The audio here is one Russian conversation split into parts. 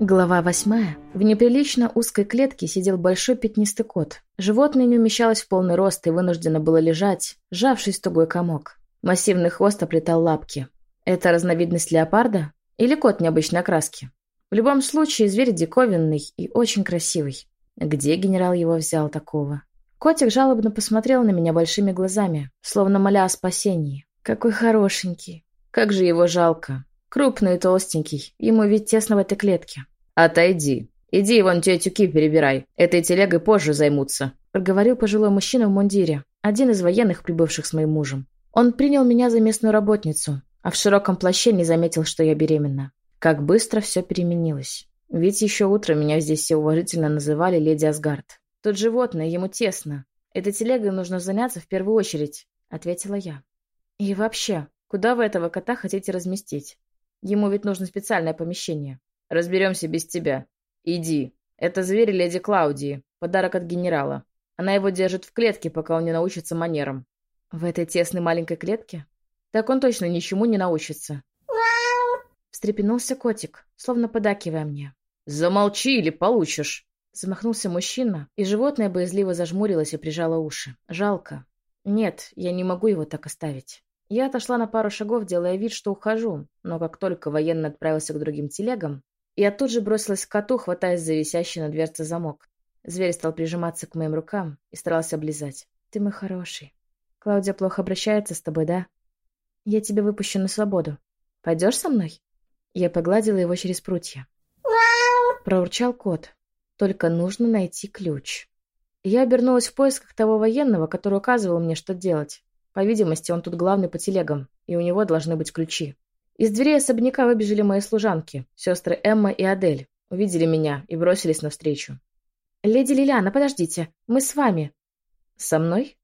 Глава восьмая. В неприлично узкой клетке сидел большой пятнистый кот. Животное не умещалось в полный рост и вынуждено было лежать, сжавшись в тугой комок. Массивный хвост оплетал лапки. Это разновидность леопарда? Или кот необычной окраски? В любом случае, зверь диковинный и очень красивый. Где генерал его взял такого? Котик жалобно посмотрел на меня большими глазами, словно моля о спасении. Какой хорошенький. Как же его жалко. Крупный и толстенький. Ему ведь тесно в этой клетке. «Отойди. Иди вон те тюки перебирай. Этой телегой позже займутся», — проговорил пожилой мужчина в мундире, один из военных, прибывших с моим мужем. Он принял меня за местную работницу, а в широком плаще не заметил, что я беременна. Как быстро все переменилось. Ведь еще утром меня здесь все уважительно называли леди Асгард. Тут животное, ему тесно. Этой телегой нужно заняться в первую очередь, — ответила я. И вообще, куда вы этого кота хотите разместить? Ему ведь нужно специальное помещение. Разберемся без тебя. Иди. Это зверь леди Клаудии. Подарок от генерала. Она его держит в клетке, пока он не научится манерам. В этой тесной маленькой клетке? Так он точно ничему не научится. Встрепенулся котик, словно подакивая мне. «Замолчи или получишь!» Замахнулся мужчина, и животное боязливо зажмурилось и прижало уши. Жалко. Нет, я не могу его так оставить. Я отошла на пару шагов, делая вид, что ухожу, но как только военный отправился к другим телегам, я тут же бросилась к коту, хватаясь за висящий на дверце замок. Зверь стал прижиматься к моим рукам и старался облизать. «Ты мой хороший. Клаудия плохо обращается с тобой, да? Я тебя выпущу на свободу. Пойдешь со мной?» Я погладила его через прутья. Проурчал кот. «Только нужно найти ключ». Я обернулась в поисках того военного, который указывал мне, что делать. По видимости, он тут главный по телегам, и у него должны быть ключи. Из дверей особняка выбежали мои служанки, сестры Эмма и Адель. Увидели меня и бросились навстречу. «Леди Лилиана, подождите, мы с вами». «Со мной?»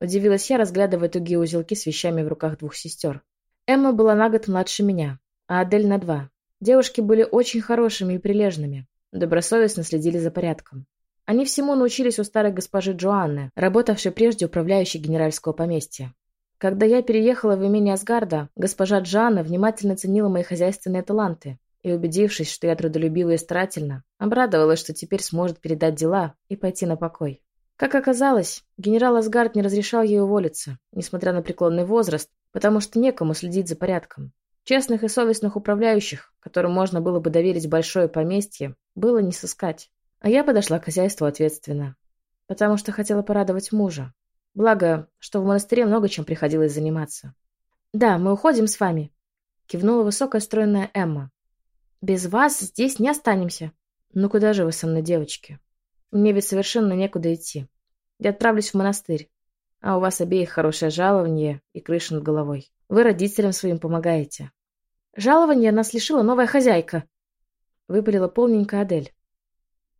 Удивилась я, разглядывая тугие узелки с вещами в руках двух сестер. Эмма была на год младше меня, а Адель на два. Девушки были очень хорошими и прилежными, добросовестно следили за порядком. Они всему научились у старой госпожи Джоанны, работавшей прежде управляющей генеральского поместья. Когда я переехала в имение Асгарда, госпожа Джоанна внимательно ценила мои хозяйственные таланты и, убедившись, что я трудолюбива и старательна, обрадовалась, что теперь сможет передать дела и пойти на покой. Как оказалось, генерал Асгард не разрешал ей уволиться, несмотря на преклонный возраст, потому что некому следить за порядком. Честных и совестных управляющих, которым можно было бы доверить большое поместье, было не сыскать. А я подошла к хозяйству ответственно, потому что хотела порадовать мужа. Благо, что в монастыре много чем приходилось заниматься. «Да, мы уходим с вами», — кивнула высокая стройная Эмма. «Без вас здесь не останемся». «Ну куда же вы со мной, девочки? Мне ведь совершенно некуда идти. Я отправлюсь в монастырь, а у вас обеих хорошее жалование и крыша над головой. Вы родителям своим помогаете». «Жалование нас лишила новая хозяйка», — выпалила полненькая Адель.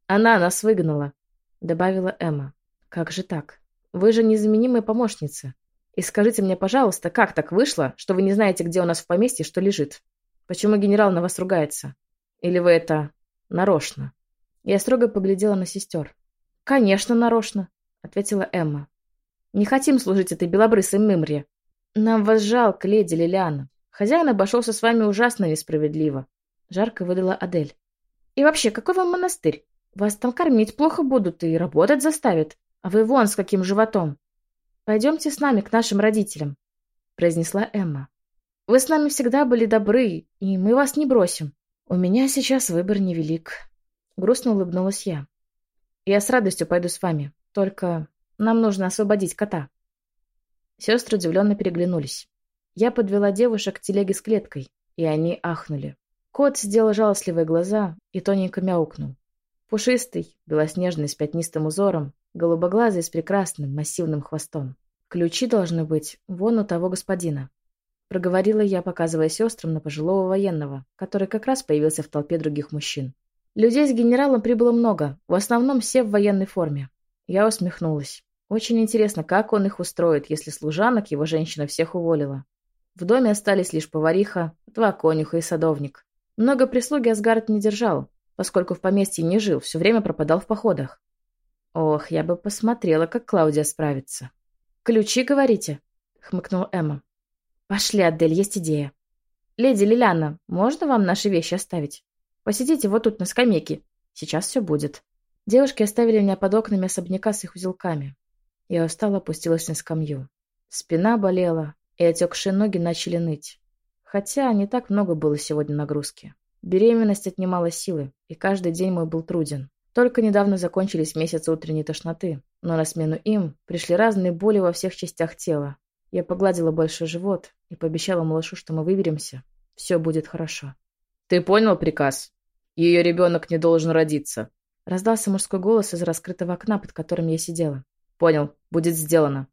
«Она нас выгнала», — добавила Эмма. «Как же так? Вы же незаменимая помощница. И скажите мне, пожалуйста, как так вышло, что вы не знаете, где у нас в поместье что лежит? Почему генерал на вас ругается? Или вы это нарочно?» Я строго поглядела на сестер. «Конечно, нарочно», — ответила Эмма. «Не хотим служить этой белобрысой мымре. Нам вас жалко, леди Лилиана. Хозяин обошелся с вами ужасно несправедливо», — жарко выдала Адель. «И вообще, какой вам монастырь? Вас там кормить плохо будут и работать заставят. А вы вон с каким животом. Пойдемте с нами к нашим родителям, произнесла Эмма. Вы с нами всегда были добры, и мы вас не бросим. У меня сейчас выбор невелик. Грустно улыбнулась я. Я с радостью пойду с вами. Только нам нужно освободить кота. Сестры удивленно переглянулись. Я подвела девушек к телеге с клеткой, и они ахнули. Кот сделал жалостливые глаза и тоненько мяукнул. Пушистый, белоснежный с пятнистым узором, голубоглазый с прекрасным массивным хвостом. Ключи должны быть вон у того господина. Проговорила я, показывая сестрам на пожилого военного, который как раз появился в толпе других мужчин. Людей с генералом прибыло много, в основном все в военной форме. Я усмехнулась. Очень интересно, как он их устроит, если служанок его женщина всех уволила. В доме остались лишь повариха, два конюха и садовник. Много прислуги Асгард не держал, поскольку в поместье не жил, все время пропадал в походах. Ох, я бы посмотрела, как Клаудия справится. «Ключи, говорите?» — хмыкнула Эмма. «Пошли, Адель, есть идея. Леди Лилиана, можно вам наши вещи оставить?» Посидите вот тут на скамейке. Сейчас все будет». Девушки оставили меня под окнами особняка с их узелками. Я устало опустилась на скамью. Спина болела, и отекшие ноги начали ныть. Хотя не так много было сегодня нагрузки. Беременность отнимала силы, и каждый день мой был труден. Только недавно закончились месяцы утренней тошноты, но на смену им пришли разные боли во всех частях тела. Я погладила большой живот и пообещала малышу, что мы выберемся. Все будет хорошо. «Ты понял приказ? Ее ребенок не должен родиться», Раздался мужской голос из раскрытого окна, под которым я сидела. «Понял. Будет сделано».